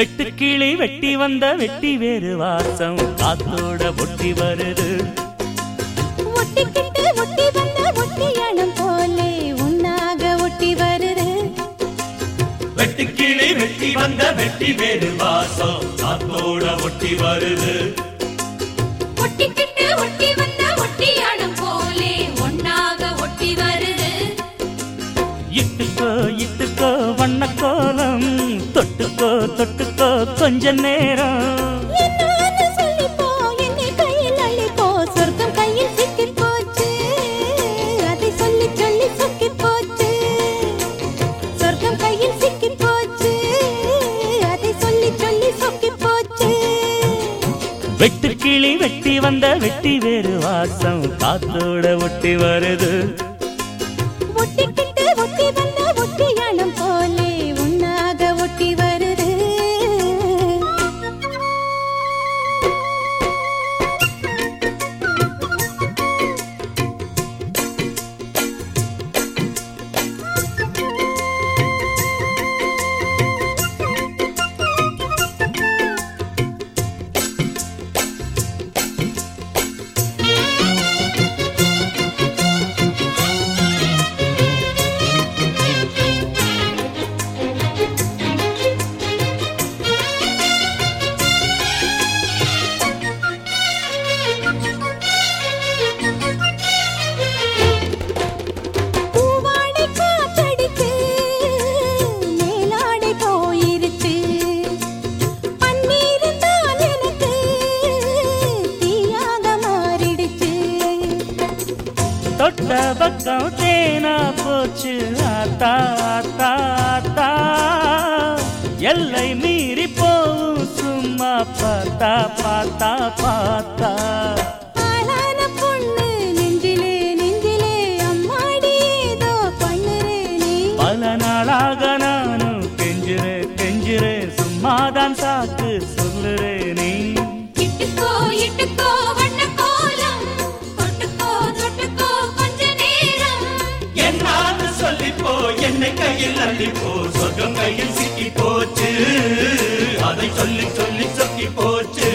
வெட்டுக்கிளி வெட்டி வந்த வெட்டி வேறு வாசம். காத்தோட ஒட்டி வருது. ஒட்டிக்கிட்டு ஒட்டி வந்த ஒட்டியானம் போலே உன்னாக ஒட்டி வருது. வெட்டுக்கிளி வெட்டி வந்த வெட்டி வேறு வாசம். காத்தோட ஒட்டி வருது. ஒட்டிக்கிட்டு ஒட்டி வந்த ஒட்டியானம் போலே ஒன்னாக ஒட்டி வருது. இட்டுக்கோ இட்டுக்கோ வண்ண கோலம் தொட்டுக்கோ தொட்டுக்கோ கொஞ்ச நேரம். போச்சு. வெட்டுக்கிளி வெட்டி வந்த வெட்டி வேறு வாசம். காத்தோட ஒட்டி வருது. தொட்ட பக்கம் தேனா போச்சு. ஆத்தா ஆத்தா ஆத்தா. எல்லை மீறி போகும். சும்மா பார்த்தா பார்த்தா பார்த்தா. சொர்க்கம் கையில் சிக்கி போச்சு. அதை சொல்லி சொல்லி சொக்கி போச்சு.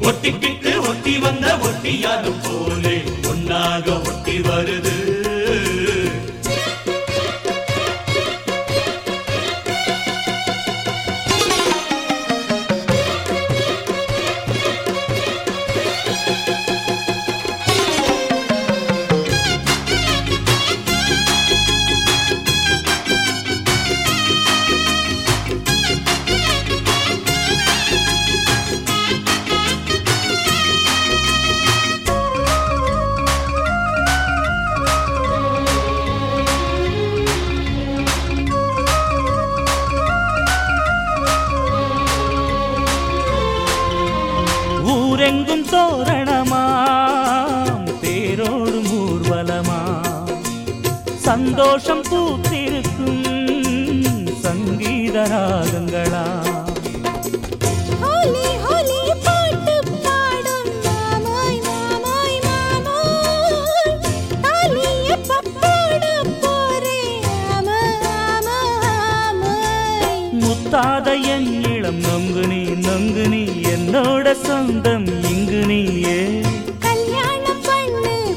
ஒட்டிக்கிட்டு ஒட்டி வந்த ஒட்டியாரும் போலே. ஒன்னாக ஒட்டி வருது. தோரணமாம் தேரோடும் ஊர்வலமா சந்தோஷம் பூத்திருக்கும் சங்கீத ராகங்களா முத்தாத என் இளம் நொங்கு நீ நொங்கு நீ என்னோட சொந்தம் நீயே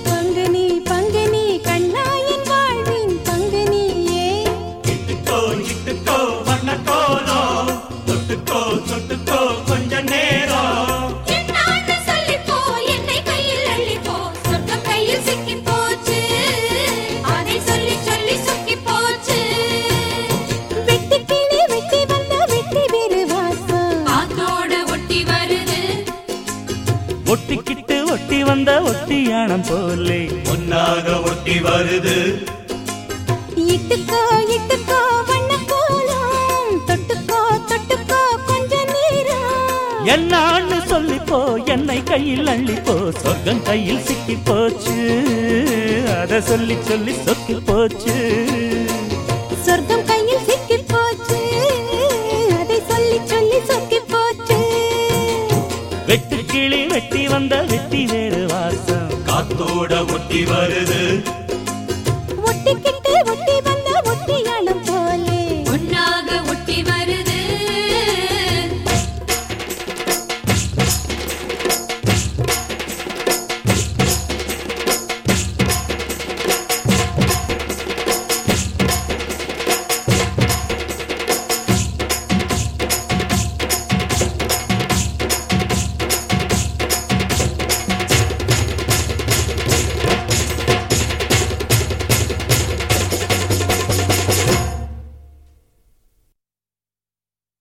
பங்கு நீ பங்கு நீ கண்ணாயின் வாழ்வின் பங்கு நீயே வந்த ஒட்டியானம் போலே. ஒன்னாக ஒட்டி வருது. இட்டுக்கோ இட்டுக்கோ வண்ண கோலம் தொட்டுக்கோ தொட்டுக்கோ கொஞ்ச நேரம். என்னான்னு சொல்லிப்போ என்னை கையில் அள்ளிப்போ. சொர்க்கம் கையில் சிக்கி போச்சு. அத சொல்லி சொல்லி சொக்கி போச்சு. சொர்க்கம் கையில் சிக்கி போச்சு. அதை சொல்லி சொல்லி சொக்கி போச்சு. வெட்டு கிளி வெட்டி வந்த வெட்டி வேறு. வாசம் ஒட்டி வருது.